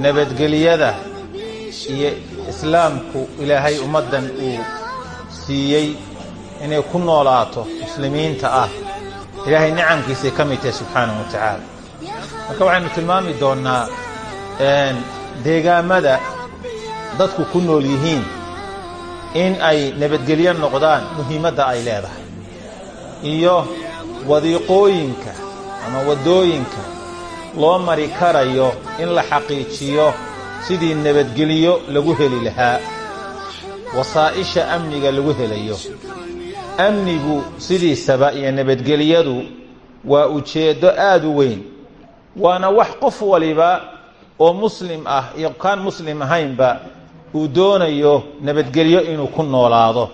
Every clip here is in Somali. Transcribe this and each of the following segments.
nabadgelyada iyo islaamku ilaahay ummaddan uu siiyey inay ku noolaato muslimiinta ah. Ilaahay nicamkiisay ka mid tahay subxaanahu wa tacaala. Marka waxaynu tilmaami doonnaa deegaammada dadku ku nool yihiin in ay nabadgelyo noqdaan muhiimadda ay leedahay. Iyo wadiiqooyinka ama waddooyinka loo mari karayo in la xaqiijiyo sidii nabadgelyo lagu heli lahaa. Wasaa'isha amniga lagu helayo. Amnigu sidiisaba iyo nabadgelyadu waa ujeeddo aad u weyn waana wax qof waliba oo muslim ah iyo kaan muslim ahaynba uu doonayo nabadgelyo inuu ku noolaado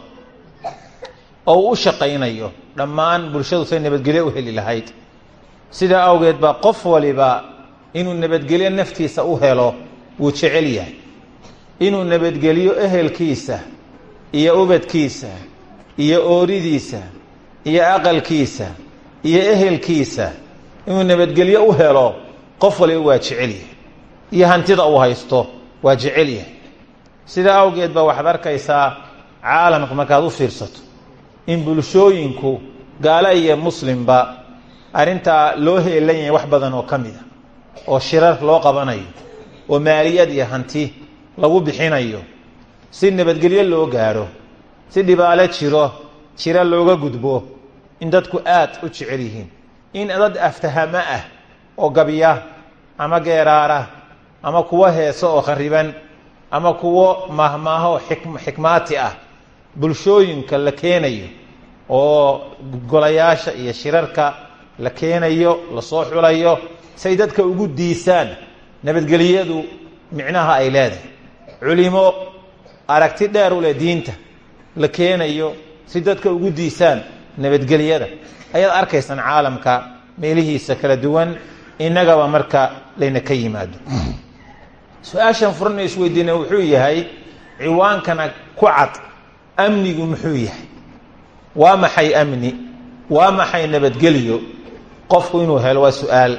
oo uu u shaqaynayo. Dhammaan bulshadu say nabadgelyo u heli lahayd sidaa awgeed baa qof waliba inuu nabadgelyo naftiisa u helo wuu jecel yahay. Inuu nabadgelyo ehelkiisa iyo ubadkiisa iyo ooridiisa iyo aqalkiisa iyo ehelkiisa inuu nabadgelyo u helo qof waliba waa jecel yahay. Iyo hantida uu haysto waa jecel yahay. Sidaa awgeed baa waxaad arkaysaa caalamka markaad u fiirsato in bulshooyinku gaalo iyo muslimba arrintaa loo heelan yahay wax badan oo ka mid a oo shirar loo qabanayo oo maaliyad iyo hanti lagu bixinayo. Si nabadgelyo loo gaadho si dhibaalo jiro jiro looga gudbo in dadku aad u jecel yihiin. In dad aftahamo ah oo gabya ama geeraara ama kuwo heeso oo khariban ama kuwo mahmaaho xikmaati ah bulshooyinka la keenayo oo golayaasha iyo shirarka la keenayo la soo xulayo say dadka ugu diisaan. Nabadgelyadu micnaha ay leedahay. Culimo aragti dheer u leh diinta. La keenayo si dadka ugu diisaan nabadgelyada. Ayaad arkaysaan caalamka meelihiisa kala duwan innagaba marka layna ka yimaado. Su'aashan furana isweydiina wuxuu yahay ciwaankana ku cad amnigu muxuu yahay. Waa maxay amni? Waa maxay nabadgelyo qofku inuu helo waa su'aal.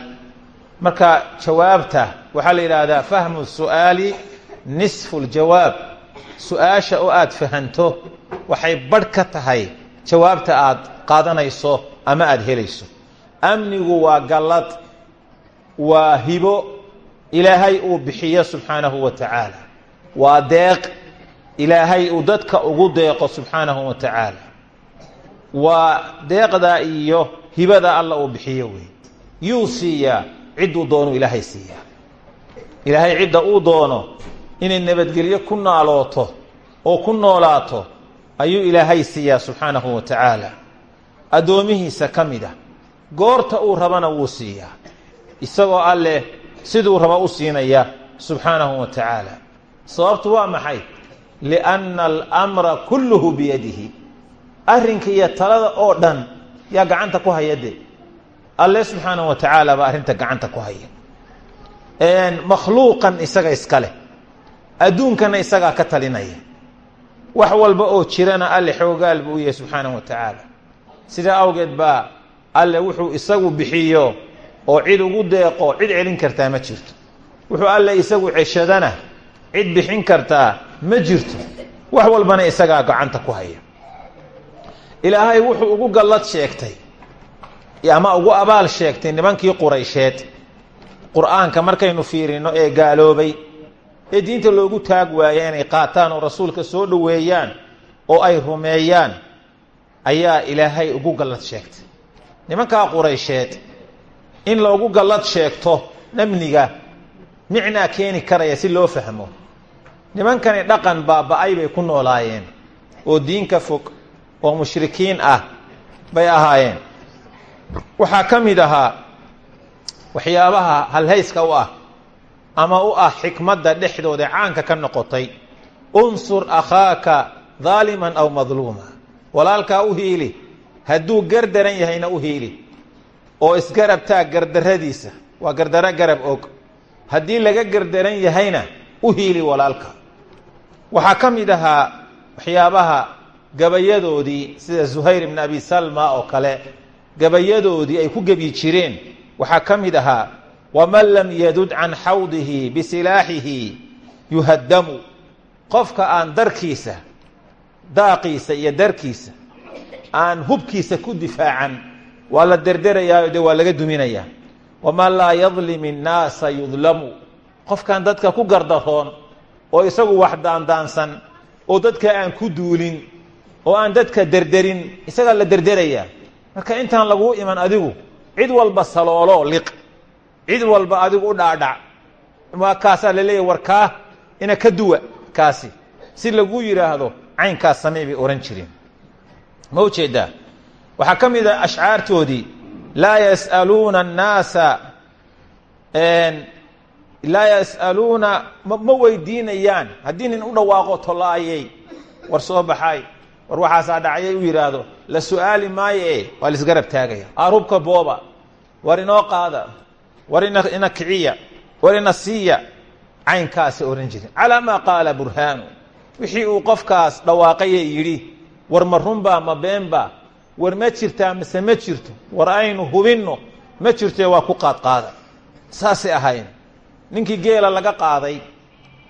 Marka jawaabta waxaa la yidhaahdaa fahmu su'aali nisfu ljawaab su'aasha oo aada fahanto waxay badh ka tahay jawaabta aad qaadanayso ama aada helayso. Amnigu waa gallad waa hibo ilaahay uu bixiyo subxaanahu wa tacaala. Waa deeq ilaahay uu dadka ugu deeqo subxaanahu wa tacaala waa deeqda iyo hibada alla uu bixiyo wey. Yuu siiyaa cidduu doonuu ilaahay siiyaa ilaahay cidda uu doono inay nabadgelyo ku naalooto oo ku noolaato ayuu ilaahay siiyaa subxaanahu wa tacaala. Addoomihiisa ka mid a goorta uu rabana wuu siiyaa isagoo alleh siduu raba u siinaya subxaanahu wa tacaala. Sababtu waa maxay? Lianna alamra kulluhu biyadihi arrinka iyo talada oo dhan yaa gacanta ku haya de alle subxaanahu wa tacaala baa arrinta gacanta ku haya. Makhluuqan isaga iska leh. Adduunkana isagaa ka talinaya. Wax walba oo jirana alle xoogaal buu yahay subxaanahu wa tacaala. Sidaa awgeed baa alle wuxuu isagu bixiyo oo cid ugu deeqo cid celin kartaa ma jirto. Wuxuu alle isagu ceshadana cid bixin kartaa ma jirto. Wax walbana isagaa gacanta ku haya ilaahay wuxuu ugu gallad sheegtay. Ama ugu abaal sheegtay nimankii quraysheed. Qur'aanka markaynu fiirino ee gaaloobay. Ee diinta loogu taag waaya inay qaataan oo rasuulka soo dhoweeyaan oo ay rumeeyaan ayaa ilaahay ugu gallad sheegtay. Nimankaa quraysheed in loogu gallad sheegto amniga micnaa keeni karaya si loo fahmo. Nimankani dhaqan baaba-ay bay ku noolaayeen. Oo diinka fog oo mushrikiin ah bay ahaayeen. Waxaa ka mid ahaa waxyaabaha halhayska u ah ama u ah xikmadda dhexdooda caanka ka noqotay unsur akhaaka daaliman aw madluuma. Walaalkaa u hiili hadduu gardaran yahayna u hiili oo isgarab taag gardaradiisa waa gardaro garab og. Haddii laga gardaran yahayna u hiili walaalka. Waxaa ka mid ahaa waxyaabaha gabayadoodii sida zuhayr ibn abi salma oo kale gabayadoodii ay ku gebi jireen. Waxaa ka mid ahaa waman lam yadud can xawdihi bisilaaxihi yuhaddamu. Qofka aan darkiisa daaqiisa iyo darkiisa aan hubkiisa ku difaacan waa la derderayaayo dee waa laga duminayaa. Waman laa yadlim innaasa yudlamu. Qofkaan dadka ku gardaroon oo isagu wax daandaansan oo dadka aan ku duulin oo aan dadka derderin isagaa la derderayaa marka intaan laguu iman adigu cid walba saloolo liq. Cid walba adigu u dhaadhac. Waa kaasaa la leeyahy war ina ka duwa. Kaasi. Si lagu yidhaahdo caynkaas samey bay ohan jireen ma u jeedaa waxaa ka mid a ashcaartoodii laa yas'aluuna annaasa laa yas'aluuna ma weydiinayaan. Haddii nin u dhawaaqo tolaayey. War soo baxay war waxaasaa dhacayay u yidhaahdo la su'aali maayo e waa laisgarab taagaya. Aarubka booba war inoo qaada war ina kiciya war ina siiya. Caynkaasa ohan jirin. Calaa maa qaala burhaanu. Wixii uu qofkaas dhawaaqaye yidhi war ma runbaa ma beenbaa war ma jirtaa mise ma jirto war aynu hubinno ma jirtoe waa ku qaadqaada saasay ahayn ninkii geela laga qaaday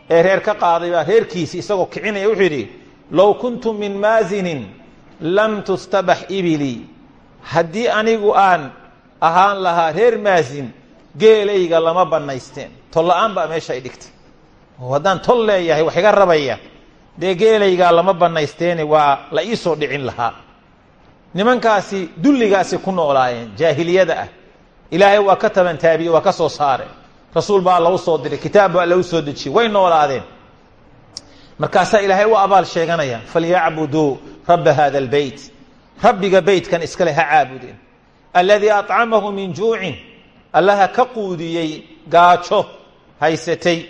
ee reer ka qaaday baa reerkiisi isagoo kicinaya wuxuu yidhi low kuntu min maasinin lam tustabax ibilii haddii anigu aan ahaan lahaa reer maasin geelayga lama bannaysteen. Tolla-aan baa meesha ay dhigtay. Oo haddaan tol wax iga rabaya dee geelaygaa lama bannaysteene waa la ii dhicin lahaa. Nimankaasi dulligaasi ku noolaayeen jaahiliyada ah. Ilaahay waa ka tabantaabiye waa ka soo saare. Rasuul baa alla u soo diray kitaab baa alla u soo dejiyey way noolaadeen markaasaa ilaahay u abaal sheeganaya falyacbuduu rabba hada albeyt rabbiga beytkan iskale ha caabudeen alladii acamahu min juucin. Allaha ka quudiyey gaajo haysatay.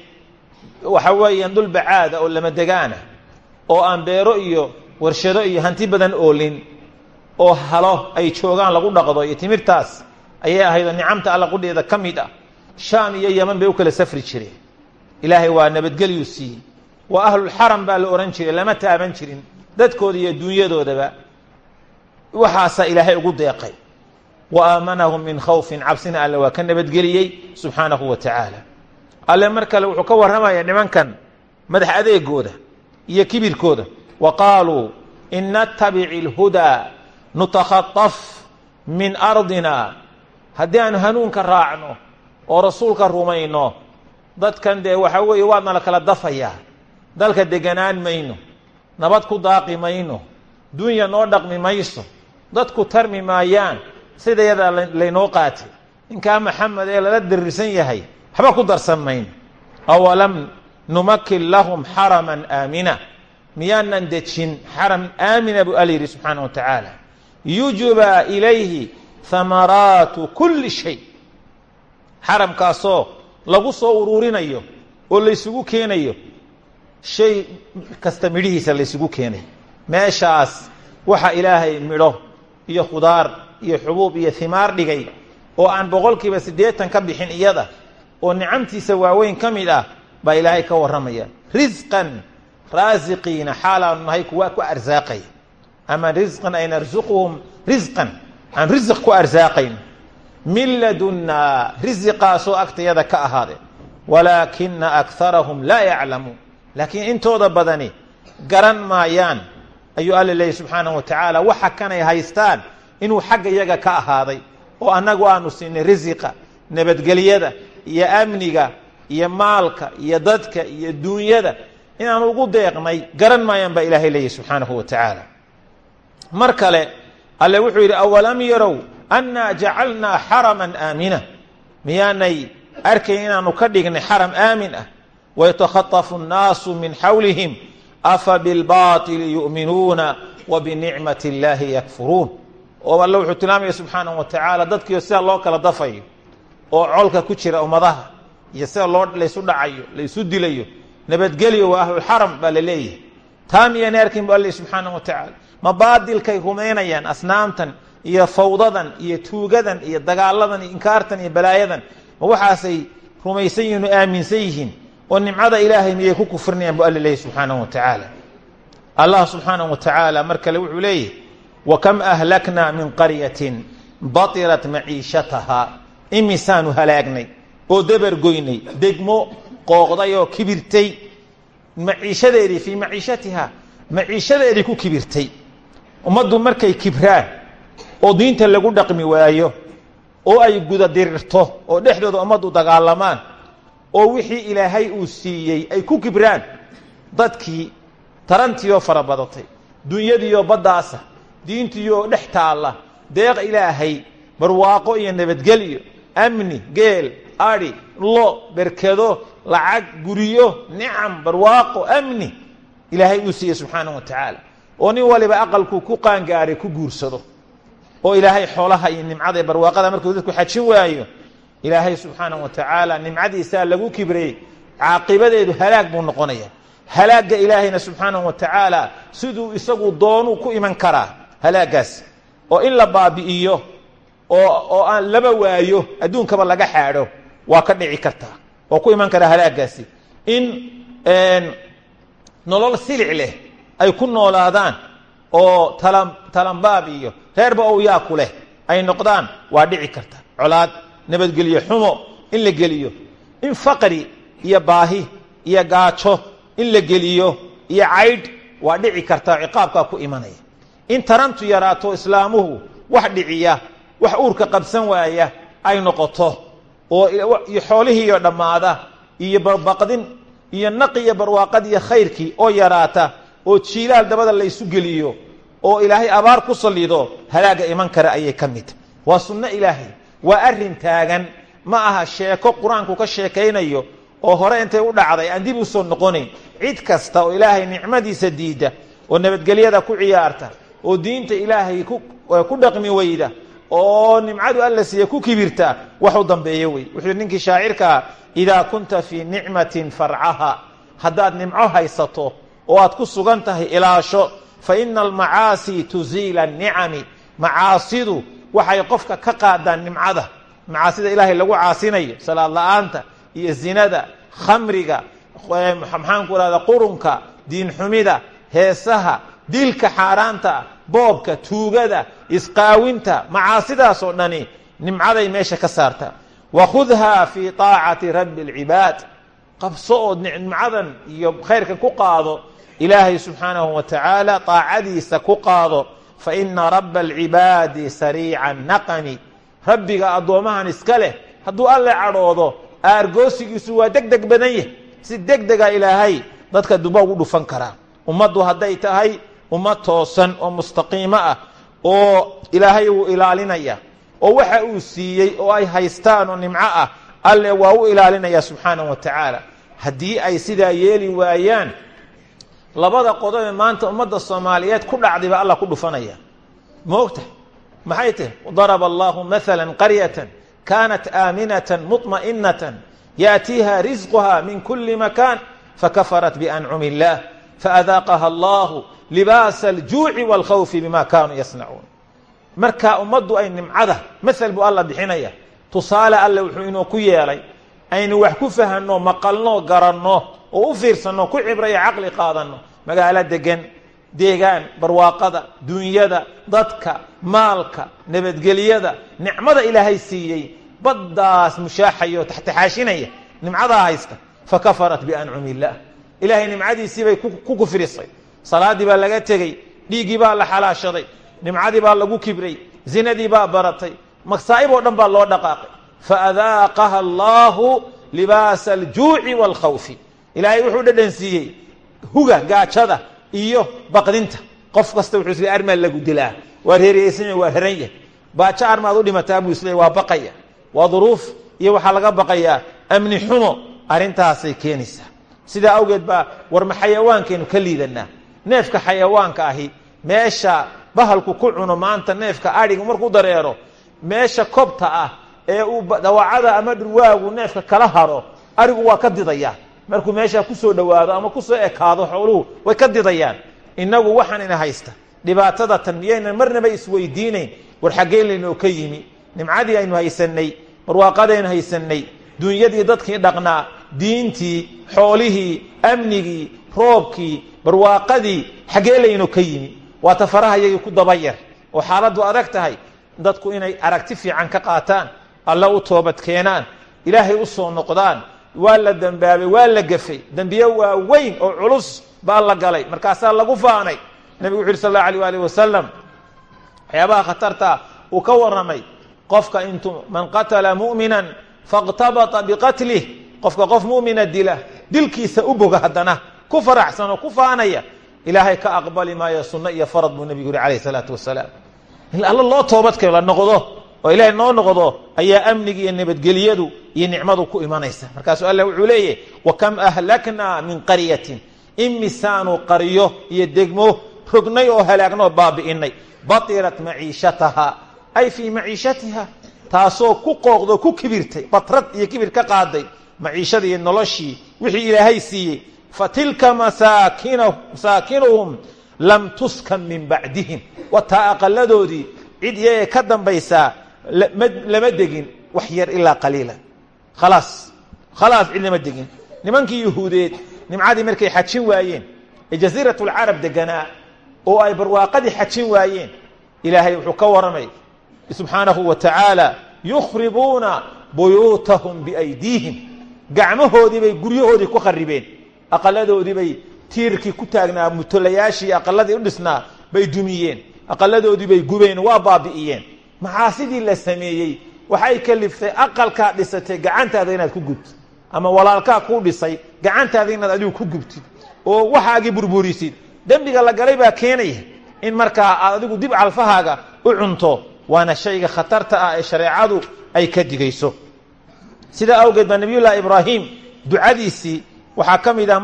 Waxa weeyaan dul bacaada oo lama degaana oo aan beero iyo warshado iyo hanti badan oolin oo halo ay joogaan lagu dhaqdo iyo timirtaas ayay ahaydoo nicamta alla qudheeda ka mid ah. Shaam iyo yeman bay u kala safri jireen. Ilaahay waa nabadgelyuu siiyey waa ahlulxaram baa la odhan jiray lama taaban jirin. Dadkooda iyo dunyadoodaba waxaasaa ilaahay ugu deeqay. Wa aamanahum min khawfin cabsina alle waa ka nabadgeliyey subxaanahu wa tacaala. Alle mar kale wuxuu ka warramaya nimankan madax adeegooda iyo kibirkooda. Wa qaaluu in natabic ilhudaa nutakhaطaf min ardina. Haddii aanu hanuunka raacno oo rasuulka rumayno dadkan dee waxaa weeye waadna la kala dafayaa dalka deganaan mayno. Nabad ku daaqi mayno. Dunya noo dhaqmi mayso. Dadku tarmi maayaan. Sida yadaa laynoo qaatay ninkaa maxamed ee lala darirsan yahay waxba ku darsan mayno. Awalam numakin lahum xaraman aamina. Miyaanan dejin xaram aamina buu alla yidhi subxaana wa tacaala yujbaa ilayhi hamaraatu kulli shay. Xaramkaasoo lagu soo uruurinayo oo laysugu keenayo shay kasta midhihiisa laysugu keenayo meeshaas waxa ilaahay midho iyo khudaar iyo xubuub iyo himaar dhigay oo aan boqolkiiba siddeetan ka bixin iyada oo nicamtiisa waaweyn ka mid ah baa ilaahay ka warramaya. Risqan raasiqiina xaalaanu nahay kuwa ku arsaaqaya ama risqan ay narsuquhum risqan aan risiq ku arsaaqayn. Min ladunnaa risiqaasoo agtayada ka ahaade. Walaakina akarahum laa yaclamuun laakiin intooda badani garan maayaan ayuu alla leeyay subxaanahu wa tacaala waxa kanay haystaan inuu xagga iyaga ka ahaaday oo annagu aanu siinay risiqa nabadgelyada iyo amniga iyo maalka iyo dadka iyo duunyada inaanu ugu deeqnay garan maayaan baa ilaahay leeyahy subxaanahu wa tacaala mar kale alle wuxuu yidhi awalam yarow annaa jacalnaa xaraman aamina? Miyaanay arkayn inaanu ka dhignay xaram aamin ah min xawlihim afa bilbaطili yu'minuuna wa binicmati illaahi yakfuruun oo alle wuxuu tilmaamaya subxaanahu wa tacaala dadkiio sida loo kala dafayo oo colka ku jira ummadaha iyo sida loo laysu dhacayo laysu dilayo nabadgelyo waa ahlulxaram baa la leeyahay taa miyaana arkayn bu alle subxaanahu wa tacaala ma baadilkay rumaynayaan asnaamtan iyo fawdadan iyo tuugadan iyo dagaaladan iyo inkaartan oo nimcada ilaahay miyay ku kufrinayaan bu alla leeyahy subxaanahu wa tacaala. Allah subxaanahu wa tacaala mar kale wuxuu leeyahy wakam ahlaknaa min qaryatin batirat maciishatahaa imisaanu halaagnay oo dabargoynay degmo qooqday oo kibirtay. Maciishadeedii fii maciishatiha maciishadeedii ku kibirtay. Ummaddu markay kibraan oo diinta lagu dhaqmi waayo oo ay guda dirirto oo dhexdooda ummaddu dagaalamaan oo wixii ilaahay uu siiyey ay ku kibraan dadkii tarantiioo fara badatay dunyadiioo baddaasa diintiioo dhex taalla deeq ilaahay barwaaqo iyo nabadgelyo amni geel adhi lo berkedo lacag guryo nicam barwaaqo amni ilaahay uu siiyey subxaanahu wa tacaala. Oo nin waliba aqalkuu ku qaangaaray ku guursado oo ilaahay xoolaha iyo nimcada barwaaqada markuu dadku xajin waayo ilaahay subxaanahu wa tacaala nimcadiisaa lagu kibrayey caaqibadeedu halaag buu noqonaya. Halaagga ilaahayna subxaanahu wa tacaala siduu isagu doonuu ku iman karaa halaagaas. Oo in la baabi'iyo oo oo aan laba waayo adduunkaba laga xaadho waa ka dhici kartaa oo ku iman karaa halaagaasi. In nolol silic leh ay ku noolaadaan oo talan talanbaab iyo reerba ow yaa ku leh ay noqdaan waa dhici karta. Colaad nabadgelyo xumo in la geliyo in faqri iyo baahi iyo gaajo in la geliyo iyo caydh waa dhici karta ciqaabkaa ku imanaya. In tarantu yaraato islaamuhu wax dhiciya wax uurka qabsan waaya ay noqoto oo iyo xoolihiiyo dhammaada iyo barbaqdin iyo naqi iyo barwaaqad iyo khayrkii oo yaraata oo jiilaal dabada laysu geliyo oo ilaahay abaar ku sallido halaaga iman kara ayay ka mid. Waa sunno ilaahay waa arrin taagan. Ma aha sheeko qur'aanku ka sheekaynayo oo hore intay u dhacday aan dib u soo noqonayn cid kasta oo ilaahay nicmadiisa diidda oo nabadgelyada ku ciyaarta oo diinta ilaahay ku dhaqmi weyda oo nimcadu alla siiya ku kibirta wax u dambeeyo wey. Wuxuu ninkii shaacirkaa idaa kunta fii nicmatin farcaha. Haddaad nimco haysato oo aad ku sugan tahay ilaasho fa ina almacaasi tuziila anicami macaasidu waxay qofka ka qaadaan nimcada. Macaasida ilaahay lagu caasinayo salaad laaanta iyo zinada khamriga maxaanku rahda qurunka diin xumida heesaha dilka xaaraanta boobka tuugada isqaawinta macaasidaasoo dhani nimcaday meesha ka saarta. Wakhudhaa fii aacati rabbi اlcibaad qabso ood nimcadan iyo khayrkan ku qaado ilaahay subxaanahu wa tacaala aacadiisa ku qaado faina raba اlcibaadi sariica naqami rabbiga addoomahan iska leh hadduu alle cadhoodo aargoosigiisu waa deg deg badan yahy si deg dega ilaahay dadka duba ugu dhufan karaa ummaddu hadday tahay ummad toosan oo mustaqiimo ah oo ilaahay wuu ilaalinaya oo waxa uu siiyey oo ay haystaan oo nimco ah alle waa u ilaalinaya subxaanahu wa tacaala haddii ay sidaa yeeli waayaan labada qodobe maanta ummadda soomaaliyeed ku dhacdayba alla ku dhufanaya. Ma ogta maxay tahy daraba allahu maala qaryatan kaanat aaminatan muطma'inatan yaatiiha risquha min kuli makan fakafarat biancumi illah faadaaqaha allahu libaasa aljuuci wاlkhawfi bima kanuu yasnacuun marka ummaddu ay nimcada mael buu alla bixinaya. Tusaale alle wuxuu inoo ku yeelay aynu wax ku fahanno maqalno garanno oo u fiirsanno ku cibrayo caqli qaadanno. Magaalo degan deegaan barwaaqada dunyada dadka maalka nabadgelyada nicmada ilaahay siiyey baddaas mushaaxaya oo taxtaxaashinaya nimcadaa haysta fakafarat biancumi illah ilaahay nimcadiisii bay ku kufrisay. Salaaddii baa laga tegey dhiiggii baa la xalaashaday nimcadii baa lagu kibray zinadii baa baratay masaa'ib oo dhan baa loo dhaqaaqay. Faadaaqaha allaahu libaasa aljuuci waalkhawfi ilaahay wuxuu dhadhan huga gaajada iyo baqdinta. Qof kasta wuxuu isle armaa lagu dilaa. Waa reereysanya waa heran yahay baajo armaad u dhimataa buu isle waa baqaya. Waa duruuf iyo waxaa laga baqayaa amni xumo arrintaasay keenaysaa. Sidaa awgeed baa warma xayawaankaynu ka neefka xayawaanka ahi meesha bahalku ku cuno maanta neefka adhiga markuu dareero meesha kobta ah ee uu dawacada ama dhurwaagu neefka kala haro arigu waa ka didaya markuu meeshaa ku soo dhowaado ama ku soo ekaado xooluhu way ka didayaan. Innagu waxaan ina haysta. Dhibaatada tan miyaynan marnaba isweydiinayn war xaggeen laynoo ka yimi. Nimcadii aynu haysanay barwaaqadaynu haysanay dunyadii dadkii dhaqnaa diintii xoolihii amnigii roobkii barwaaqadii xaggee laynoo ka yimi. Waa ta faraha yagii ku dabayar oo xaaladdu adag tahay. Dadku inay aragti fiican ka qaataan alla u toobad keenaan ilaahay u soo noqdaan waa la dembaabay waa la gafay dembiye waa weyn oo culus baa la galay markaasaa lagu faanay nebigu wuxu uhi sal allahu alيh alih wasalam waxyaabaha khatarta uu ka warramay qofka intu man qatala mu'mina faاqtabata biqatlih qofka qof mu'mina dila dilkiisa u boga haddana ku faraxsan oo ku faanaya ilaahay ka aqbali maayo sunno iyo farad buu nebigu yihi alayh الsalaatu wasalaam in alla loo toobadkeeno la noqdo oo ilaahay noo noqdo ayaa amniga iyo nabadgelyadu iyo nicmadu ku imanaysa. Markaasuu allah wuxuu leeyahy wakam ahlaknaa min qaryatin? Imisaanu qaryo iyo degmo rognay oo halaagno baabi'inay. Batirat maciishataha. Ay fii maciishatiha taasoo ku qooqdo ku kibirtay batrad iyo kibir ka qaaday maciishada iyo noloshii wixii ilaahay siiyey. Fa tilka masaakinuhum lam tuskan min bacdihim. Wataa aqaladoodii cid iyaga ka dambaysaa lama degin wax yar ilaa qaliila. Khalaas. Khalaas cid degin. Nimankii yuhuudeed nimcadii markay xajin waayeen ee jasiirat lcarab deganaa oo ay barwaaqadii xajin waayeen ilaahay wuxuu ka warramay subxaanahu wa tacaala yukhribuuna buyuutahum biaydiihim. Gacmahoodii bay guryahoodii ku kharibeen aqaladoodii bay tiirkii ku taagnaa mutolayaashii aqaladii u dhisnaa bay dumiyeen. Aqaladoodii bay gubeen waa baabi'iyeen maxaasidii la sameeyey waxay kaliftay aqalkaa dhisatay gacantaada inaad ku gubtid ama walaalkaa kuu dhisay gacantaada inaad adigu ku gubtid oo waxaagii burburisid dembiga la galay baa keenaya in markaa aad adigu dib calfahaaga u cunto waana shayga khatarta ah ee shareecadu ay ka digayso. Sidaa awgeed baa nabiyullaahi ibraahim ducadiisii waxaa ka mid ah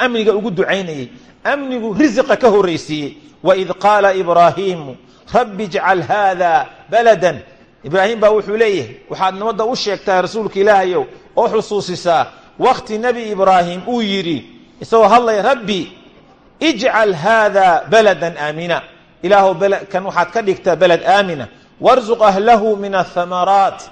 amniga ugu ducaynayey amnigu risiqa ka horraysiiyey. Waid qaala ibraahiimu rabbi ijcal haada baladan. Ibraahim baa wuxuu leeyahay waxaad nabadda u sheegtaa rasuulka ilaahayow oo xusuusisaa wakhti nebi ibraahim uu yidhi isagoo hadlaya rabbi ijcal haada baladan aamina. Ilaahow kan waxaad ka dhigtaa beled aamina. Warsuq ahlahu min athamaraat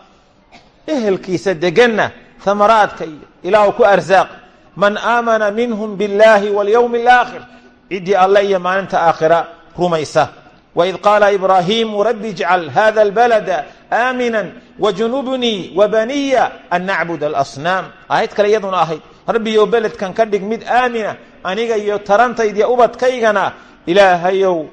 ehelkiisa deganna thamaraadka iyo ku arsaaq man aamana minhum biاllaahi walyowmi alaakhir ciddii alle iyo maalinta aakhira rumaysa waid qaala ibraahiimu rabbi ijcal hada albalada aamina wajunubnii wabaniya an nacbud alasnaam ahayd kale iyaduna ahayd rabbiyow beledkan ka dhig mid aamina aniga iyo tarantaydiiyo ubadkaygana ilaahayow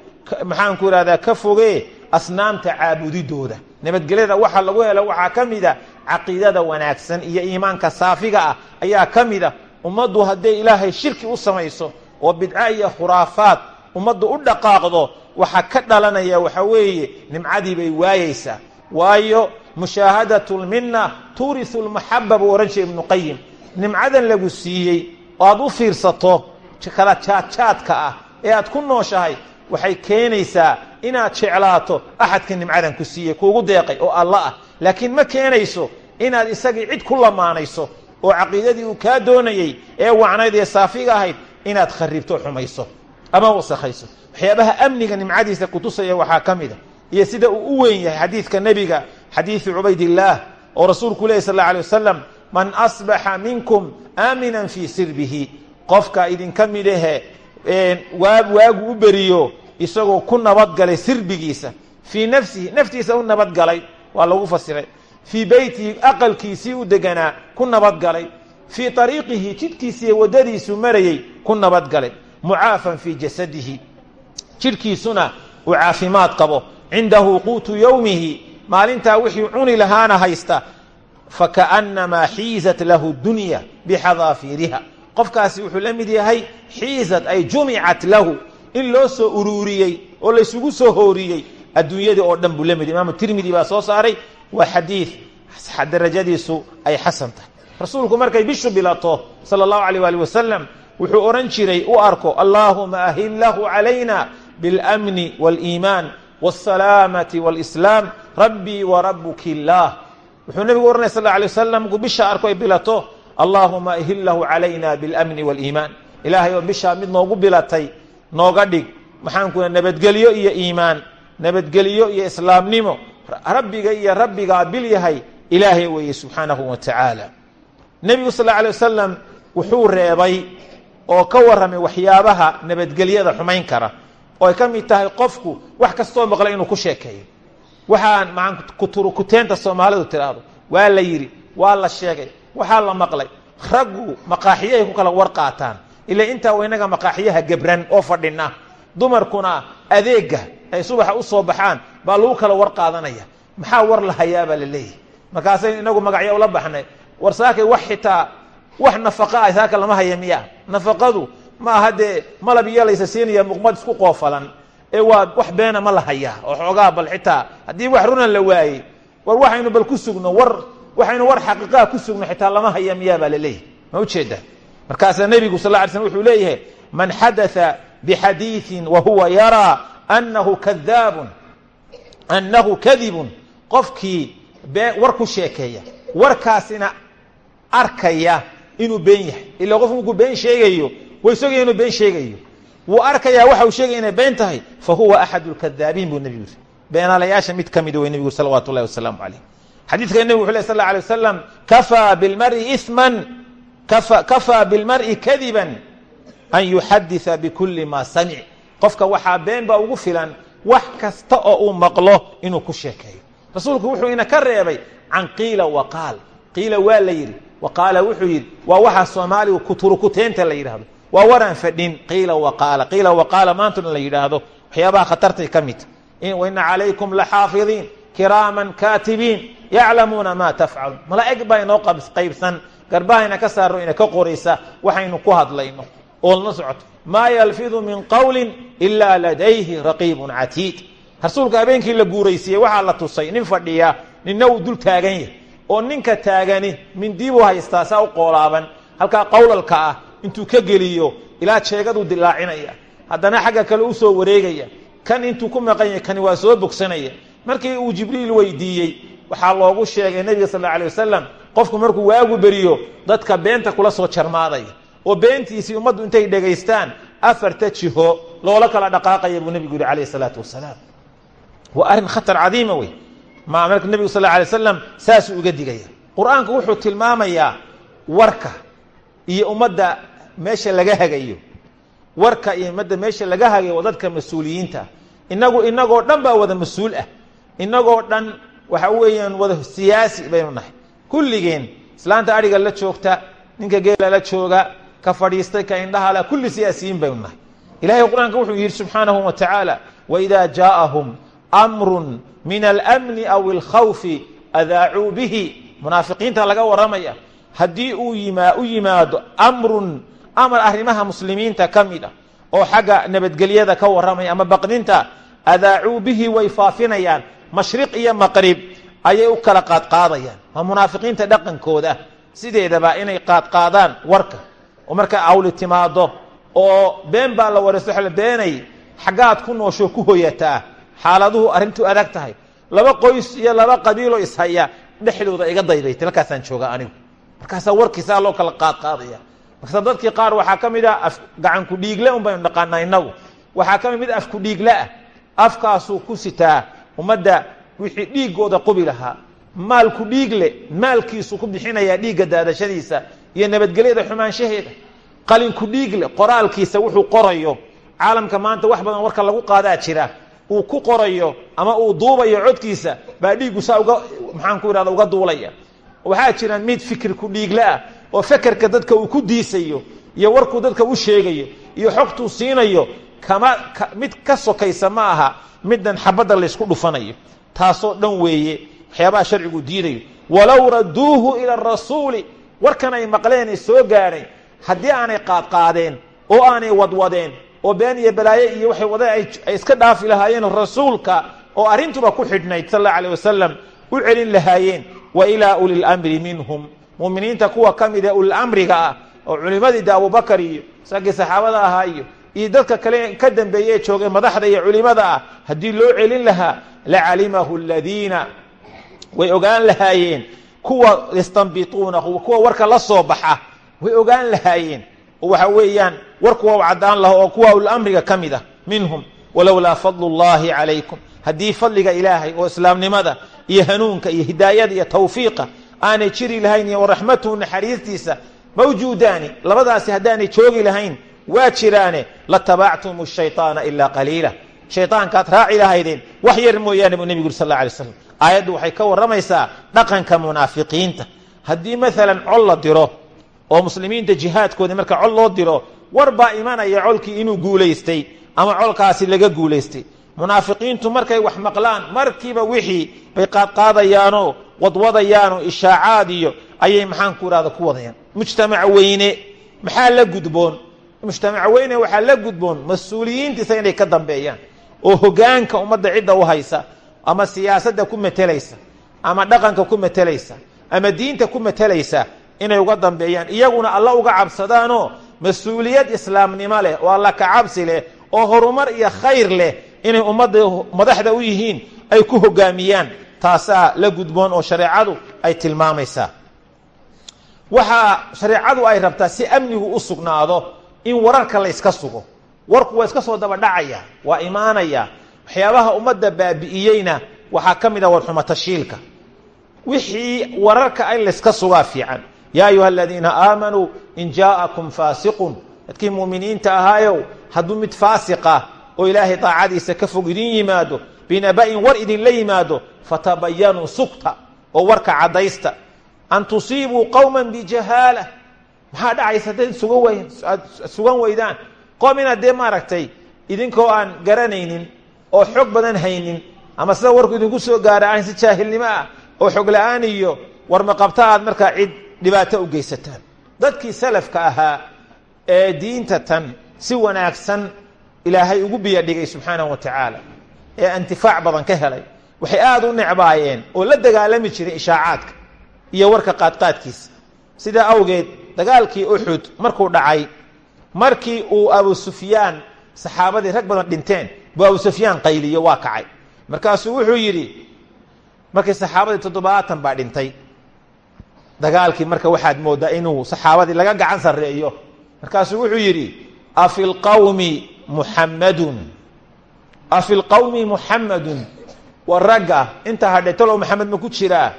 maxaanku idhahdaa ka fogee asnaamta caabudidooda nabadgelyada waxa lagu helo waxaa ka mida caqiidada wanaagsan iyo iimaanka saafiga ah ayaa ka mida ummaddu hadday ilaahay shirki u samayso oo iyo ummaddu u dhaqaaqdo waxaa ka dhalanaya waxa weeye nimcadii bay waayeysaa waayo mushaahadatu lmina tuurisu lmaxaba buu ohan jiray ibnu nimcadan lagu siiyey oo aad u fiirsato kala jaadjaadka ah ee aad ku nooshahay waxay keenaysaa inaad jeclaato axadka nimcadan ku siiyey kuugu deeqay oo alla ah. Laakiin ma keenayso inaad isagii cid ku lamaanayso oo caqiidadii uu kaa doonayey ee wacnayd ee saafiga ahayd inaad kharibto xumayso ama wasakhayso waxyaabaha amniga nimcadiisa kutusaya waxaa ka mida iyo sida uu u weyn yahay xadiidka nebiga xadiidu cubaydillaah oo rasuulku lehy sal alla alay man asbaxa minkum aaminan fii sirbihi. Qofka idinka mid ahe waagu u beriyo isagoo ku nabadgalay sirbigiisa. Fii nafsihi naftiisa u nabadgalay waa lagu fasiray. Fii beytihi aqalkiisii u deganaa ku nabadgalay fii ariiqihi jidhkiisiiy waddadiisu marayey ku nabadgalay mucaafan fii jasadihi. Jidhkiisuna uu caafimaad qabo. Cindahu quutu yowmihi maalintaa wixii cuni lahaana haysta. Fakaannamaa xiizat lahu dunya bixadaafiiriha. Qofkaasi wuxuu la mid yahay xiizat ay jumicat lahu. In soo uruuriyey oo laysugu soo hooriyey adduunyadii oo dhan buu la mid imaamu tirmidi baa soo saaray waa xadiid darajadiisu ay xasan tahay. Rasuulku markay bishu bilato sala allahu alayh waali wuxuu odhan jiray u arko allaahuma ahillahu calayna biاlamni wاliimaan wاsalaamati wاlislaam rabbii warabuki illaah wuxuu nebigu ohanaya sal alay wasalam markuu bisha arko ay bilato allaahuma ahillahu calayna biاlamni wاliimaan ilaahay oo bishaa mid noogu bilatay nooga dhig maxaanku nabadgelyo iyo iimaan nabadgelyo iyo islaamnimo rabbiga iyo rabbigaa bil yahay ilaahay weeye subxaanahu wa tacaala nebigu sal alla alay wasalam wuxuu reebay oo ka warramay waxyaabaha nabadgelyada xumayn kara oo ay ka mid tahay qofku wax kastoo maqlay inuu ku sheekeeyo. Waxaan maan kuteenta soomaalidu tidhaahdo waa la yidhi waa la sheegay waxaa la maqlay. Raggu maqaaxiyahay ku kala war qaataan ila intaa wa inaga maqaaxiyaha gebran oo fadhina. Dumarkuna adeega ay subaxa u soo baxaan baa lagu kala war qaadanaya. Maxaa war la hayaabaa la leeyahay? Markaasay inagu magacyo ula baxnay. War saakay wax xitaa wax nafaqa ah saaka lama haya miya. Nafaqadu ma aha dee malab iyo laysa siinaya muqmad isku qoofalan. Ee waa wax beena ma la hayaa oo xoogaa bal xitaa haddii wax runan la waayey war waxaynu bal ku sugno war waxaynu war xaqiiqaha ku sugno xitaa lama haya miyaa baa la leeyahay. Ma ujeeda markaasaa nebigu sal ly slm wuxuu leeyahay man xadaa bixadiiin wa huwa yaraa anahu kadaabun annahu kadibun. Qofkii war ku sheekeeya warkaasina arkaya inuu been yahay. Ila qofku markuu been sheegayo way isogaya inuu been sheegayo. Wuu arkayaa waxa uu sheegaya inay been tahay fa huwa axad lkadaabiin buu nebigu yiri beenaalayaasha mid ka mida wey nebigu salawatu llahi wasalaamu calayh. Xadiidka nebigu wuxu ley sal lla alay wasalam kafaa bilmari iman kafaa bilmari kadiban an yuxaditha bikuli ma samic. Qofka waxaa been baa ugu filan wax kasta oo uu maqlo inuu ku sheekeeyo. Rasuulku wuxuu ina ka reebay can qiila wa qaal. Qiila waa la yidhi qaala wuxuu yidhi waa waxaa soomaaliga kuturukuteenta la yidhahdo waa waraan fadhin. Qiila wa qaala qiila wa qaala maantuna la yidhaahdo. Waxyaabaha khatartay ka mid. Waina calaykum laxaafidiin kiraaman kaatibiin yaclamuuna maa tafcaluun. Malaa'ig baa inoo qaybsan. Garbahayna ka saarno ina ka qoraysa waxaynu ku hadlayno. Oo la socoto. Maa yalfidu min qowlin ilaa ladayhi raqiibun catiid. Rasuulka habeenkii la guuraysiiyey waxaa la tusay nin fadhiya ninna uu dul taagan yahay oo ninka taagani mindiibuu haystaa saa u qoolaaban halkaa qowlalka ah intuu ka geliyo ilaa jeegaduu dilaacinaya haddana xagga kale u soo wareegaya kan intuu ku maqan yahay kani waa soo bogsanaya. Markii uu jibriil weydiiyey waxaa loogu sheegay nebiga sal alla alay wasalam qofku markuu waagu beriyo dadka beenta kula soo jarmaadaya oo beentiisii ummaddu intay dhegaystaan afarta jiho loola kala dhaqaaqaya buu nebigu yihi calayh salaatu wasalaam. Waa arrin khatar cadiima wey ma marka nebigu sal alay slam saasuu uga digaya. Qur'aanku wuxuu tilmaamayaa warka iyo ummadda meesha laga hagayo. Warka iyo ummadda meesha laga hagayo dadka mas'uuliyiinta. Inagu inagoo dhan baa wada mas'uul ah. Inagoo dhan waxa weeyaan wada siyaasi baynu nahay. Kulligeen islaanta adhiga la joogta ninka geela la jooga ka fadhiistay ka indhahala kulli siyaasiyiin baynu nahay. Ilahay qur'aanka wuxuu yidhi subxaanahu wa tacaala waida jaaahum amrun min almni aw alkhawfi adaacuu bihi. Munaafiqiinta laga warramaya haddii uu u yimaado amrun amar arrimaha muslimiinta ka mid ah oo xagga nabadgelyada ka warramaya ama baqdinta adaacuu bihi way faafinayaan. Mashriq iyo maqrib ayay u kala qaadqaadayaan. Waa munaafiqiinta dhaqankooda sideedaba inay qaadqaadaan warka. Oo marka awli timaado oo been la waraysto la beenay xaggaad ku noosho ku hoyataa xaaladuhu arrintu adag tahay. Laba qoys iyo laba qabiiloo ishaya dhexdooda iga daybaytay halkaasaan jooga anigu. Markaasaa warkiisaa loo kala qaadqaadaya markaasa dadkii qaar waxaa ka mid ah gacanku dhiigle un dhaqaanaa inagu waxaa ka mid mid afku dhiigle ah. Afkaasuu ku sitaa ummadda wixii dhiiggooda qubi lahaa. Maalku dhiigle maalkiisu ku bixinayaa dhiigga daadashadiisa iyo nabadgelyada xumaanshaheeda. Qalinku dhiigle qoraalkiisa wuxuu qorayo. Caalamka maanta wax badan warka lagu qaadaa jira uu ku qorayo ama uu duubayo codkiisa baa dhiiggu saa uga maxaan ku idhahda uga duulaya. Waxaa jira mid fikirku dhiigle ah oo fekerka dadka uu ku diisayo iyo warkuu dadka u sheegayo iyo xogtuu siinayo kama mid ka sokaysa ma aha middan xabadda laysku dhufanayo. Taasoo dhan weeye waxyaabaha sharcigu diidayo. Walow raduuhu ila arasuuli warkan ay maqleenay soo gaadhay haddii aanay qaadqaadeen oo aanay wadwadeen oo been iyo balaaye iyo waxay wada ay iska dhaafi lahaayeen rasuulka oo arrintuba ku xidhnayd sal alla wasalam u celin lahaayeen wa ilaa ulilamri minhum. Muminiinta kuwa ka mid ee ulilamriga ah oo culimadii de abubakar iyo saxaabada ahaa iyo dadka kale ka dambeeye ee joogay madaxda iyo culimada ah loo celin lahaa lacalimahu aladiina way ogaan lahaayeen. Kuwa yastanbituunahu kuwa warka la soo baxa way ogaan lahaayeen. Waxa weeyaan warkuwa u caddaan laha oo kuwa ulamriga ka mid ah minhum walowlaa fadlu llahi calaykum. Fadliga ilaahay oo islaamnimada iyo hanuunka iyo hidaayada iyo tawfiiqa aanay jiri lahayn iyo waraxmatuhu naxariistiisa mawjuudaani labadaasi haddaanay joogi lahayn waa jiraane latabactum shayطaana ilaa qaliila. Shayطaankaad raaci lahaydeen wax yar mooyaane buu nebigu sal la alay slam aayaddu waxay ka warramaysaa dhaqanka munaafiqiinta. Haddii maalan col la diro oo muslimiinta jihaadkoodii marka col loo diro war baa imanaya colkii inuu guulaystay ama colkaasi laga guulaystay. Munaafiqiintu markay wax maqlaan markiiba wixii bay qaadqaadayaanoo wadwadayaanoo ishaacaad iyo ayay maxaanku idhahda ku wadayaan. Mujtamac weyne maxaa la gudboon? Mujtamac weyne waxaa la gudboon mas'uuliyiintiisa inay ka dambeeyaan. Oo hogaanka ummadda cidda u haysa ama siyaasadda ku matelaysa ama dhaqanka ku matelaysa ama diinta ku matelaysa inay uga dambeeyaan. Iyaguna alla uga cabsadaanoo mas'uuliyad islaamnimo leh oo alla ka cabsi leh oo horumar iyo khayr leh inay ummadda madaxda u yihiin ay ku hogaamiyaan. Taasaa la gudboon oo shareecadu ay tilmaamaysaa. Waxaa shareecadu ay rabtaa si amnigu u sugnaado in wararka la yska sugo. Warku waa iska soo daba dhacaya waa imaanaya. Waxyaabaha ummadda baabi'iyeyna waxaa ka mid a warxumatashiilka. Wixii wararka in layska sugaa fiican yaa ayuha aladiina aamanuu in jaa'akum faasiqun dadkii muuminiinta ahaayow hadduu mid faasiqa oo ilaahay daacadiisa ka fog idin yimaado binaba'in war idinla yimaado fatabayanuu sugta oo warka caddaysta. An tusiibuu qowma bijahaala. Maxaa dhacaysa haddayd weydaan? Qoom inaad maaragtay idinkoo aan garanaynin oo xog badan haynin ama sida warku idinku soo gaara aan si jaahilnimo ah oo xog la'aan iyo warmaqabta aad markaa cid dhibaato u geysataan. Dadkii salafka ahaa ee diinta tan si wanaagsan ilaahay ugu biyadhigay subxaanahu wa tacaala ee intifaac badan ka helay waxay aada u necbaayeen oo la dagaalami jiray ishaacaadka iyo warka qaadqaadkiisa. Sidaa awgeed dagaalkii uxud markuu dhacay markii uu abu sufyaan saxaabadii rag badan dhinteen buu abu sufyaan qayliyo waa kacay. Markaasuu wuxuu yidhi markii saxaabadii toddobaatan baa dhintay dagaalkii marka waxaad mooddaa inuu saxaabadii laga gacan sarreeyo. Markaasuu wuxuu yidhi afi lqawmi muxammadun afi lqawmi muxammadun wa ragga inta hadhetalow maxamed ma ku jiraa.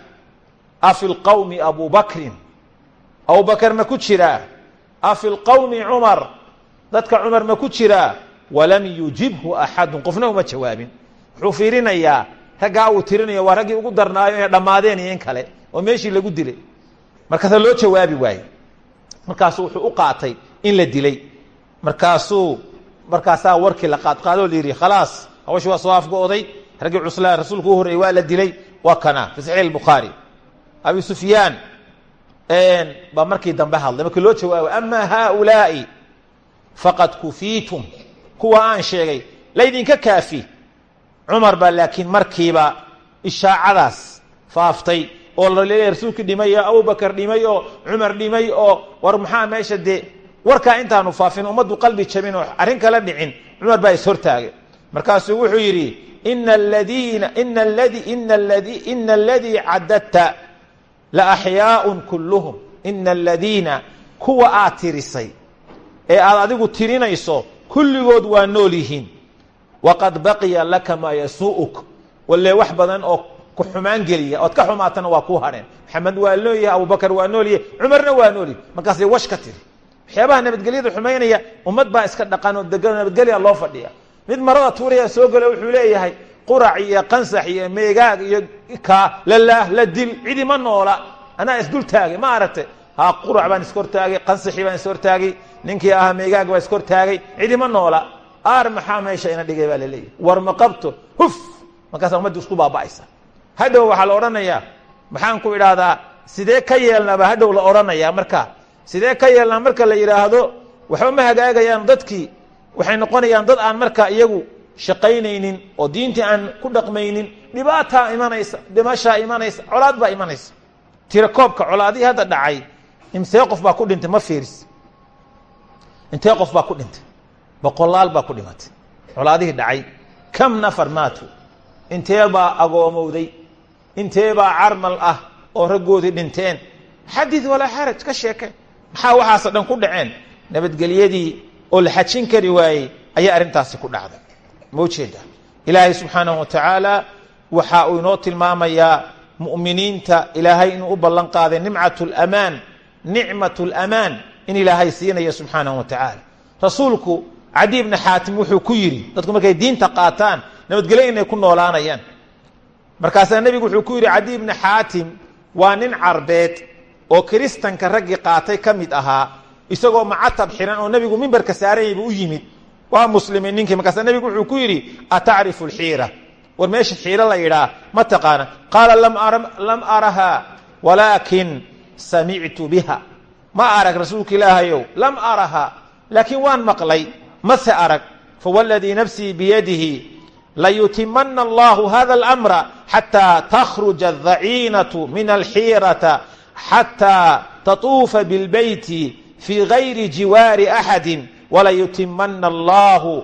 Afi lqawmi abubakrin abubakar ma ku jiraa. Afi lqawmi cumar. Dadka cumar ma ku jiraa. Walam yujibhu axadun qofna uma jawaabin. Wuxuu fiirinayaa raggaa uu tirinayo waa raggii ugu darnaayo inay dhammaadeen iyo in kale oo meeshii lagu dilay markaasaa loo jawaabi waaye markaasuu wuxuu u qaatay in la dilay. Markaasuu markaasaa warkii la qaadqaadoo la yidhi khalaas hawashii waa soo afgo-day raggii cuslaa rasuulku u horreeyey waa la dilay. Waa kana. Fi saxiix albukhaari abi sufyaan baa markii dambe hadlay. Markii loo jawaabay ama haaulaa'i faqad kufiitum. Kuwa aan sheegay laydinka kaafi. Cumar baa laakiin markiiba ishaacadaas faaftay oo la leeyahay rasuulkii dhimay oo abubakar dhimay oo cumar dhimay oo war maxaa meesha dee warkaa intaanu faafin ummaddu qalbi jabin oo arrin kala dhicin cumar baa ishortaagay markaasuu wuxuu yidhi ina aladiina ina aladi ina aladi ina aladii cadadta la axyaaun kulluhum. Ina aladiina kuwa aad tirisay ee aad adigu tirinayso kulligood waa nool yihiin. Waqad baqiya laka maa yasuu'uk walle wax badan oo ku xumaan geliya ood ka xumaatana waa kuu hadheen maxamed waa noolyahay abubakar waa noolyahay cumarna waa noolyahay markaasay wash ka tiri. Waxyaabaha nabadgelyada xumaynaya ummad baa iska dhaqan oo degan nabadgelya loo fadhiya. Mid marada tuuraya soo galo wuxuu leeyahay qurac iyo qansax iyo meegaag iyo kaa lalaah la dil cidi ma noola. Anaa isdul taagay ma aragtay ha qurac baan ishortaagay qansaxii baan ishortaagay ninkii ahaa meegaag baa ishortaagay cidi ma noola. Aar maxaa meesha ina dhigay baa laleeyahy war ma qabto? Huf! Markaasa ummaddi isku baaba'aysa hadhow waxaa la odhanayaa. Maxaan ku idhaahdaa sidee ka yeelnaaba hadhow la odhanayaa marka? Sidee ka yeelnaa marka la yidhaahdo waxba ma hagaagayaan dadkii waxay noqonayaan dad aan marka iyagu shaqaynaynin oo diintii aan ku dhaqmaynin. Dhibaataa imanaysa dhimashaa imanaysa colaad baa imanaysa. Tira koobka colaadihii hadda dhacay imsee qof baa ku dhintay ma fiiris intee qof baa ku dhintay? Boqolaal baa ku dhimatay. Colaadihii dhacay. Kam nafar maatu? Intee baa intee baa carmal ah oo raggoodii dhinteen. Xadid walaa xaraj ka sheeke maxaa waxaasoo dhan ku dhaceen? Nabadgelyadii oo la xajin kari waayey ayaa arrintaasi ku dhacday. Ma ujeeda ilaahay subxaanahu wa tacaala waxa uu inoo tilmaamayaa mu'miniinta ilaahay inuu u ballan qaaday nimcat lamaan nicmat lamaan in ilaahay siinayo subxaanahu wa tacaala. Rasuulku cadi bni xaatim wuxuu ku yidhi dadku markay diinta qaataan nabadgelyo inay ku noolaanayaan markaasaa nebigu wuxuu ku yidhi cadi bni xaatim waa nin carbeed oo kiristanka raggii qaatay ka mid ahaa isagoo macatab xiran oo nebigu mimbarka saaranyay u yimid. Waa muslimiin ninkii. Markaasa nebigu wuxuu ku yidhi atacrifu alxiira war meesha xiiro la yidhaa ma taqaana. Qaala lam arahaa walaakin samictu biha. Ma arag rasuulka ilaahayow lam arahaa laakiin waan maqlay mase arag. Fawladii nafsii biyadihi layutimana allahu hada alamra xataa takhruja adaciinatu min alxiirata xataa tatuufa bilbeyti fii gayri jiwaari axadi walayutimana allahu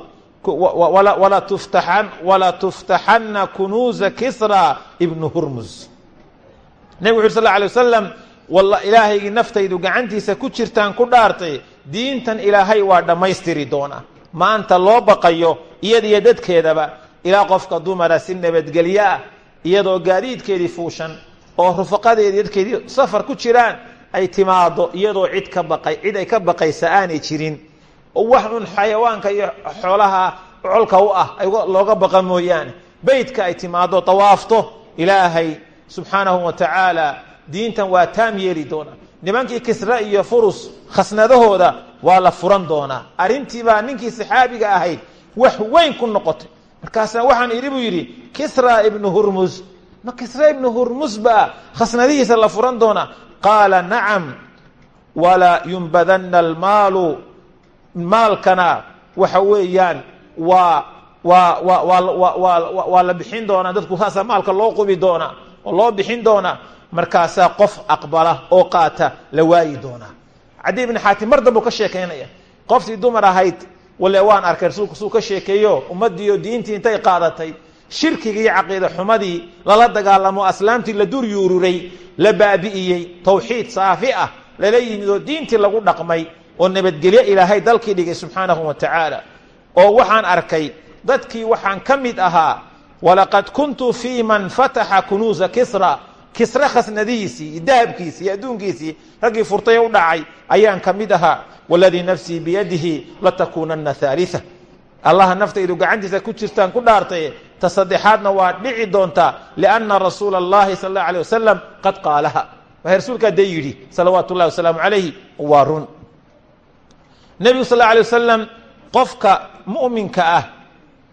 wala tuftaxana kunuuza kisra ibnu hurmus nebigu wuxu ur sal alay wasalam walla ilaahaygii naftaydu gacantiisa ku jirtaan ku dhaartay diintan ilaahay waa dhammaystiri doonaa maanta loo baqayo iyadiyo dadkeedaba ilaa qofka dumara si nabadgelyo ah iyadoo gaadiidkeedii fuushan oo rufaqadeedii dadkeedii safar ku jiraan ay timaado iyadoo cid ka baqay cid ay ka baqaysa aanay jirin. Oo wax un xayawaanka iyo xoolaha colka u ah looga baqa mooyaane. Beytka ay timaado tawaafto ilaahay subxaanahu wa tacaala diintan waa taam yeeli doonaa nimankii kisra iyo furus khasnadahooda waa la furan doonaa arrintii baa ninkii saxaabiga ahayd wax weyn ku noqotay markaasaa waxaan idhi buu yidhi kisra ibnu hurmus ma kisra ibnu hurmus baa khasnadihiisa la furan doonaa qaala nacam wala yumbadana almaalu. Maalkana waxa weeyaan waa waa wa waa waa la bixin doonaa dadku saasaa maalka loo qubi doonaa oo loo bixin doonaa markaasaa qof aqbala oo qaata la waayi doonaa cadi ibn xaatim mar ka sheekaynaya qoftii dumar ahayd wale waan arkay rasuulku suu ka sheekeeyo ummadiiyo diintii intay qaadatay shirkigii caqiida xumadii lala dagaalamo aslaamtii la dur yuururay la baabi'iyey tawxiid saafi ah lala yimid oo diintii lagu dhaqmay oo nabadgelyo ilaahay dalkii dhigay subxaanahu wa tacaala. Oo waxaan arkay dadkii waxaan ka mid ahaa walaqad kuntu fii man fataxa kunuusa kisra kisre khasnadihiisii iyo dahabkiisii iyo adduunkiisii raggii furtay u dhacay ayaan ka mid ahaa waladii nafsii biyadihi latakuunana haalia allaha naftaydu gacantiisa ku jirtaan ku dhaartaye ta saddexaadna waa dhici doontaa lianna rasuula allahi sal allahu alay wasalam qad qaalaha. Waa rasuulkaa dee yidhi salawaatu llahi wasalaamu calayhi waa run. Nebigu sal alay wasalam qofka mu'minka ah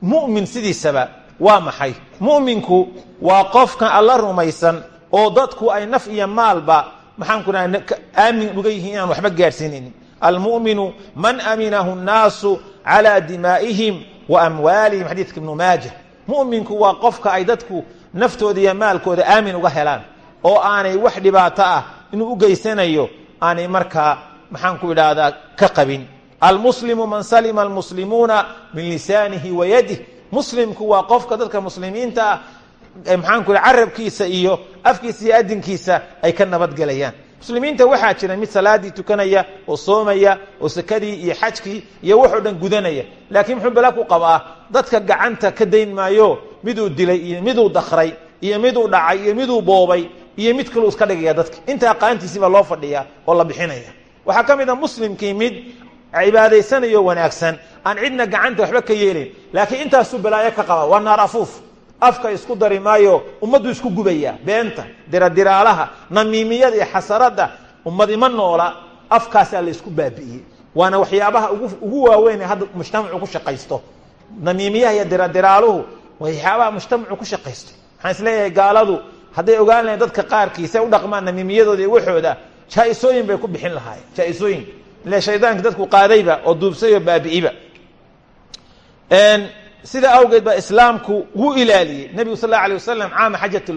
mu'min sidiisaba waa maxay? Mu'minku waa qofka alla rumaysan oo dadku ay naf iyo maalba maxaan ku dhaha aamin uga yihiin inaan waxba gaadhsiinaynin almu'minu man aminahu nnaasu calaa dimaa'ihim wa amwaalihim xadiidka ibnu maaja. Mu'minku waa qofka ay dadku naftooda iyo maalkooda aamin uga helaan oo aanay wax dhibaato ah inuu u geysanayo aanay markaa maxaan ku idhaahdaa ka qabin. Almuslimu man salima almuslimuuna min lisaanihi wa yadih muslimku waa qofka dadka muslimiinta ah maxaan carabkiisa iyo afkiisa iyo adinkiisa ay ka nabadgelayaan muslimiinta waxaa jira mid salaadii tukanaya oo soomaya oo sakadii iyo xajkii iyo waxoo dhan gudanaya. Laakiin muxuu bala ku qabaa dadka gacanta ka dayn maayo miduu dilay iyo miduu dakray iyo miduu dhacay iyo miduu boobay iyo mid kaluu iska dhigaya dadka. Inta aqaantiisii baa loo fadhiya oo la bixinaya. Waxaa ka mid a muslimkii mid cibaadaysanayo wanaagsan. Aan cidna gacanta waxba ka yeelin laakiin intaasuu balaayo ka qaba. Waa naar afuuf afka isku dari maayo ummaddu isku gubaya beenta diradiraalaha namiimiyada iyo xasaradda ummad ima noola afkaasaa la isku baabi'iyey. Waana waxyaabaha ugu waaweyn ee hadda mujtamacu ku shaqaysto. Namiimiyaha iyo diradiraaluhu waxyaabaha mujtamacu ku shaqaysto. Waxaan is leeyahay gaaladu hadday ogaan lahayn dadka qaarkiisa u dhaqmaan namiimiyadooda iyo waxooda jaa-isooyin bay ku bixin lahaayeen jaa-isooyin. Ile shaydaanki dadku qaadayba oo duubsay oo baabi'iba sida awgeed baa islaamku wuu ilaaliyey. Nebigu sal alla alay wasalam caama xajat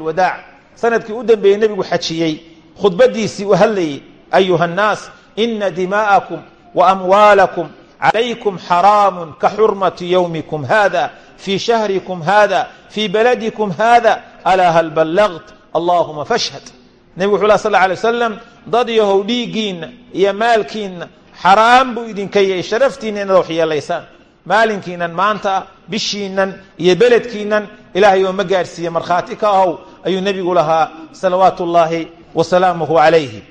sannadkii u dambeeyey nebigu xajiyey. Khudbadiisii u hadlayey ayuha nnaas ina dimaa'akum wa amwaalakum calaykum xaraamu ka xurmati yowmikum hada fii shahrikum hada fii baladikum hada alaa hal ballagt allahuma fashhad. Nebigu wuxu lah sal dad yahow dhiiggiinna iyo maalkiinna xaraam buu idinka yahay sharaftiinna inaad waxyeelaysaan maalinkiinan maanta bishiinan iyo beledkiinan ilaahay oo ma gaadhsiiye markhaati ka ahow ayuu nebigu lahaa salawaatu ullaahi wa salaamuhu calayhi.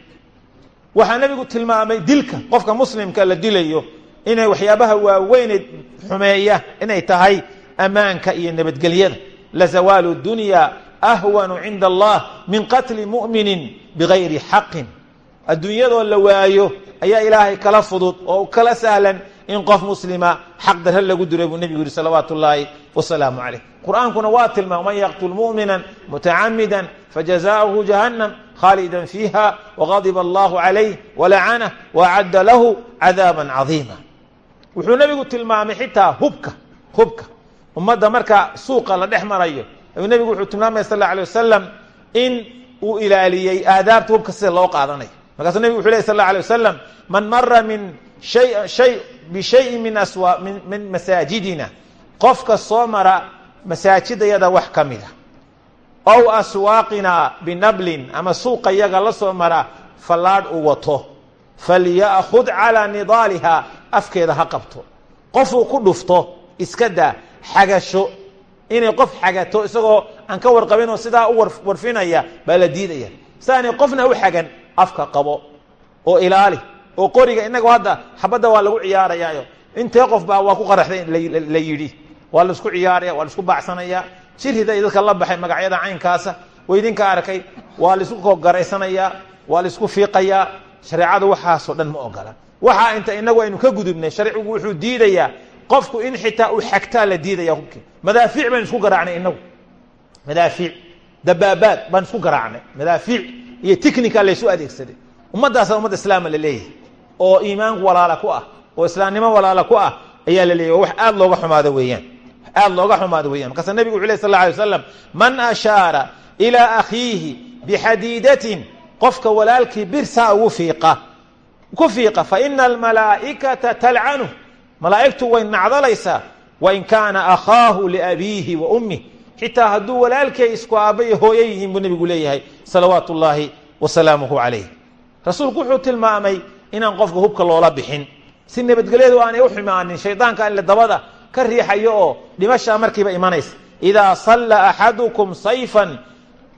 Waxaa nebigu tilmaamay dilka qofka muslimka la dilayo inay waxyaabaha waaweyne xumeeya inay tahay ammaanka iyo nabadgelyada. Lazawaalu dunya ahwanu cinda allah min qatli mu'minin bigayri xaqin. Adduunyadoo la waayo ayaa ilaahay kala fudud oo kala sahlan in qof muslima xaq darre lagu diray buu nebigu yihi salawaatu ullaahi wasalaamu calayh. Qur'aankuna waa tilmaam man yaqtul mu'mina mutacamida fajazaؤuhu jahannam khaalida fiiha waqadiba allahu calayh walacanah waacadda lahu cadaaba cadiima. Wuxuu nebigu tilmaamay xitaa hubka hubka. Ummadda marka suuqa la dhex marayo wuxuu tilmaamaya sal alla alay wasalam in uu ilaaliyey aadaabta hubka sida loo qaadanayo. Markaasuu nebigu wuxu ley sal alla alay wasalam man mara min bishayin min masaajidina. Qofka soo mara masaajidayada wax ka mida ow aswaaqina binablin ama suuqa yaga la soo mara fallaadh uu wato. Falya'khud calaa nidaaliha afkeeda ha qabto. Qofuu ku dhufto iska daa xagasho. Inay qof xagato isagoo aan ka warqabinoo sidaa u warfinaya baa la diidaya. Siaanay qofna u afka qabo. Oo ilaali oo qoriga inagu hadda xabadda waa lagu ciyaarayaayo. Intee qof baa waa ku qaraxday la yidhi waa la isku ciyaaraya waa la isku baacsanaya jirhida iyo dadka la baxay magacyada caynkaasa. Oo idinka arkay waa la isku koogaraysanayaa waa la isku fiiqayaa shareecadu waxaasoo dhan ma ogola. Waxaa inta inagu aynu ka gudubnay sharcigu wuxuu diidayaa qofku in xitaa uu xagtaa la diidaya hubkii. Madaafiic baynu isku garaacnay inagu. Madaafiic dabaabaad baan isku garaacnay. Madaafiic iyo technica laysu adeegsaday. Ummaddaasa ummad islaama la leeyahay oo iimaanku walaala ku ah oo islaamnimo walaala ku ah ayaa la leeyahy wax aad looga xumaado weeyaan. Aad looga xumaado weyan markaasa nebigu wuxu ley sal alla alay waslam man ashaara ilaa akhiihi bixadiidatin qofka walaalkii birsaa ugu fiiqa ku fiiqa faina almalaa'ikata talcanuh malaa'igtu way nacdalaysaa. Wain kaana akhaahu liabiihi wa ummih xitaa hadduu walaalkay isku aabba iyo hooyo leeyahay salawaatu ullaahi wa salaamuhu calayh rasuulku wuxuu tilmaamay inaan qofka hubka loola bixin. Si nabadgelyadu aanay u xumaanin shaydaanka alle dabada ka riixayo oo dhimashaa markiiba imanaysa. Idaa salla axadukum sayfan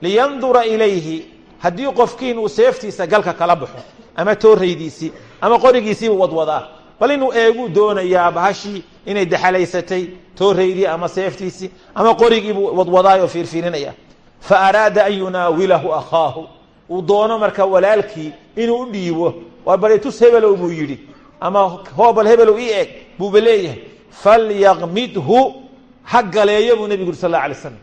liyandura ilayhi haddii qofkiin uu seeftiisa galka kala baxo ama tooraydiisii ama qorigiisiibu wadwadaa bal inuu eeguu doonayaa bahashii inay daxalaysatay tooraydii ama seeftiisii ama qorigiibuu wadwadaayoo fiirfiirinaya. Fa araada an yunaawilahu akhaahu. Uu doono marka walaalkii inuu u dhiibo waa baletus hebelow buu yidhi. Ama hoobal hebelow ii eeg buuba leeyahay. Falyaqmidhu ha galeeyo buu nebigu yuri sal alla alay slam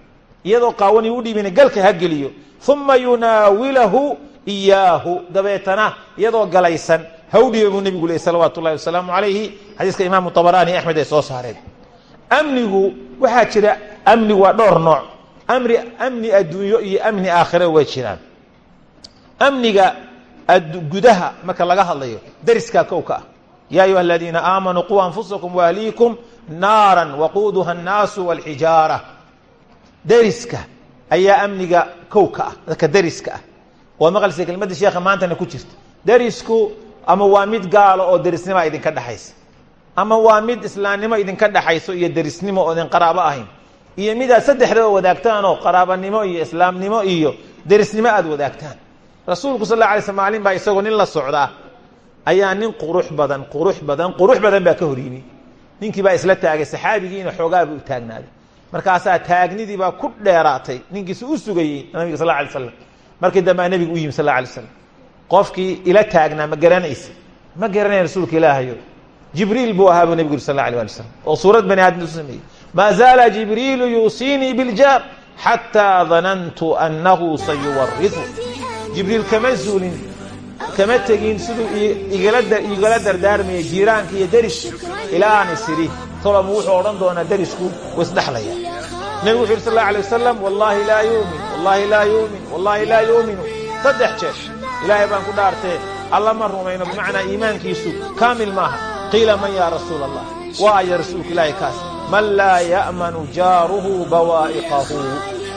iyadoo qaawanii u dhiibina galka ha geliyo. Uma yunaawilahu iyaahu dabeetana iyadoo galaysan ha u dhiiba buu nebigu leeyay salawaatu ullahi wasalaamu calayhi xadiiska imaamu abaraani axmed ay soo saareen amnigu waxaa jira amnigu waa dhowr nooc. Amri amni adduunyo iyo amni aakhira way jiraan. Amniga gudaha marka laga hadlayo dariskaa kowka ah. Ya ayuha aladiina aamanuu quu anfusakum waahliikum naara waquuduha annaasu walxijaara deriska ayaa amniga kowka ah dadka deriska ah. Waa maqlisa kelmadda sheekha maantana ku jirta. Derisku ama waa mid gaalo oo derisnima idinka dhexaysa ama waa mid islaamnimo idinka dhexayso iyo derisnimo oo idin qaraabo ahayn. Iyo midaad wadaagtaan oo qaraabanimo iyo islaamnimo iyo derisnimo aad wadaagtaan rasuulku sal alla alay sl maalin baa isagoo nin la socdaa. Ayaa nin qurux badan qurux badan qurux badan baa ka hor yimi baa isla taagay saxaabigiina xoogaaba u taagnaaday. Markaasaa taagnidii baa ku dheeraatay. Ninkiisi u sugayey nabiga sal alay slam markii dambea nebigu u yimi sal alay slam qofkii ila taagnaa ma garanaysa ma garanaya rasuulka ilaahayo. Jibriil buu ahaa buu nebigu yuri sal la oo suurad bani aadam u sameeyey. Maa zaala jibriilu yuusiinii biljaar xataa danantu annahu sayuwarisu jibriil kama zuulin kama tegin siduu igala dardaarmaya jiiraanka iyo deriska ilaa aan isiri. Toloma wuxuu odhan doonaa derisku wa isdhexlaya nebigu wuxu yuri sal la alay wasalam wallaahi laa yuumin wallaahi laa yuumin wallaahi laa yuuminu saddex jeer ilaahay baan ku dhaartee alla ma rumayno bimacnaa iimaankiisu kaamil maaha. Qiila man yaa rasuula allah waa aya rasuulka ilaahay kaas. Man laa ya'manu jaaruhu bawaa'iqahu.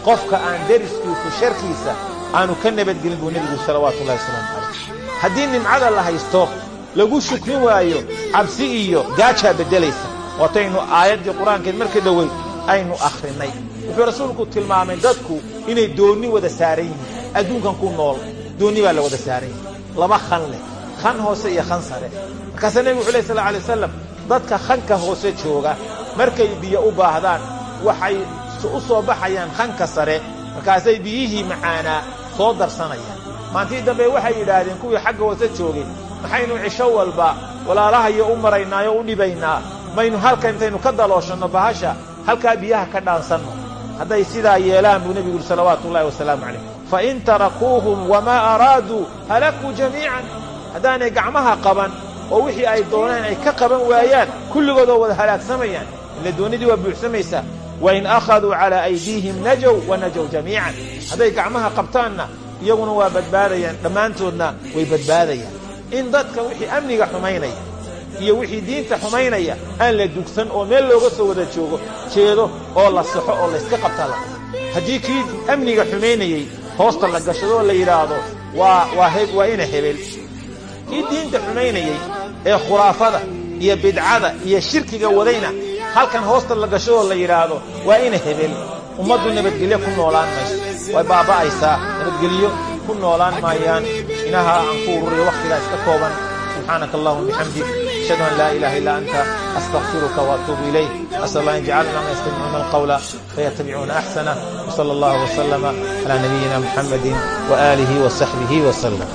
Qofka aan deriskiisu sharkiisa aanu ka nabadgelin buu nebigu salawaatu ullahi wasalaamu calayh. Haddii nimcada la haysto lagu shukrin waayo cabsi iyo gaajaa beddelaysa. Waataynu aayaddii qur'aankeed marka dhoweyd aynu akhrinay. Wuxuu rasuulku tilmaamay dadku inay doonni wada saaran yihiin. Adduunkan ku nool doonni baa la wada saaran yihi laba khan leh khan hoose iyo khan sare. Markaasaa nebigu wuxu leh sal lla alay wasalam dadka khanka hoose jooga markay biyo u baahdaan waxay u soo baxayaan khanka sare. Markaasay biyihii macaanaa soo darsanayaan maantii dambe waxay yidhaahdeen kuwii xagga hoose joogay maxaynu cisho walba walaalahayo u maraynaayo u dhibaynaa. Maynu halka intaynu ka dalooshanno bahasha halkaa biyaha ka dhaansanno. Hadday sidaa yeelaan buu nebigu yidhi salawaatu ullahi wasalaamu calayh fain tarakuuhum wamaa araaduu halakuu jamiican. Haddaanay gacmaha qaban oo wixii ay dooneen ay ka qaban waayaan kulligood oo wada halaagsamayaan ila doonidii waa buuxsamaysaa wain akhaduu calaa aydiihim najow wa najow jamiican. Hadday gacmaha qabtaanna iyaguna waa badbaadayaan dhammaantoodna way badbaadayaan. In dadka wixii amniga xumaynaya iyo wixii diinta xumaynaya aan la dugsan oo meel looga soo wada joogo jeedo oo la saxo oo layska qabtaa la. Haddii kii amniga xumaynayey hoosta la gashado oo la yidhaahdo waa ina hebel. Kii diinta xumaynayey ee khuraafada iyo bidcada iyo shirkiga wadayna halkan hoosta la gasho oo la yidhaahdo waa ina hebel ummaddu nabadgelyo ku noolaan mayso. Way baaba'aysaa nabadgelyo ku noolaan maayaan. Inaha aan ku ururiyo wakhtigaa iska kooban. Subxaanaka allahuma bixamdik ashhadu an laa ilaha illa anta. Astaqfiruka waatuubu ilayk. Asal allah an yajcalna ma yastamicuuna alqawla fayatabicuuna axsanah wsala allahu wasalama calaa nabiyina muxamadi waaalihi wasaxbihi wasalam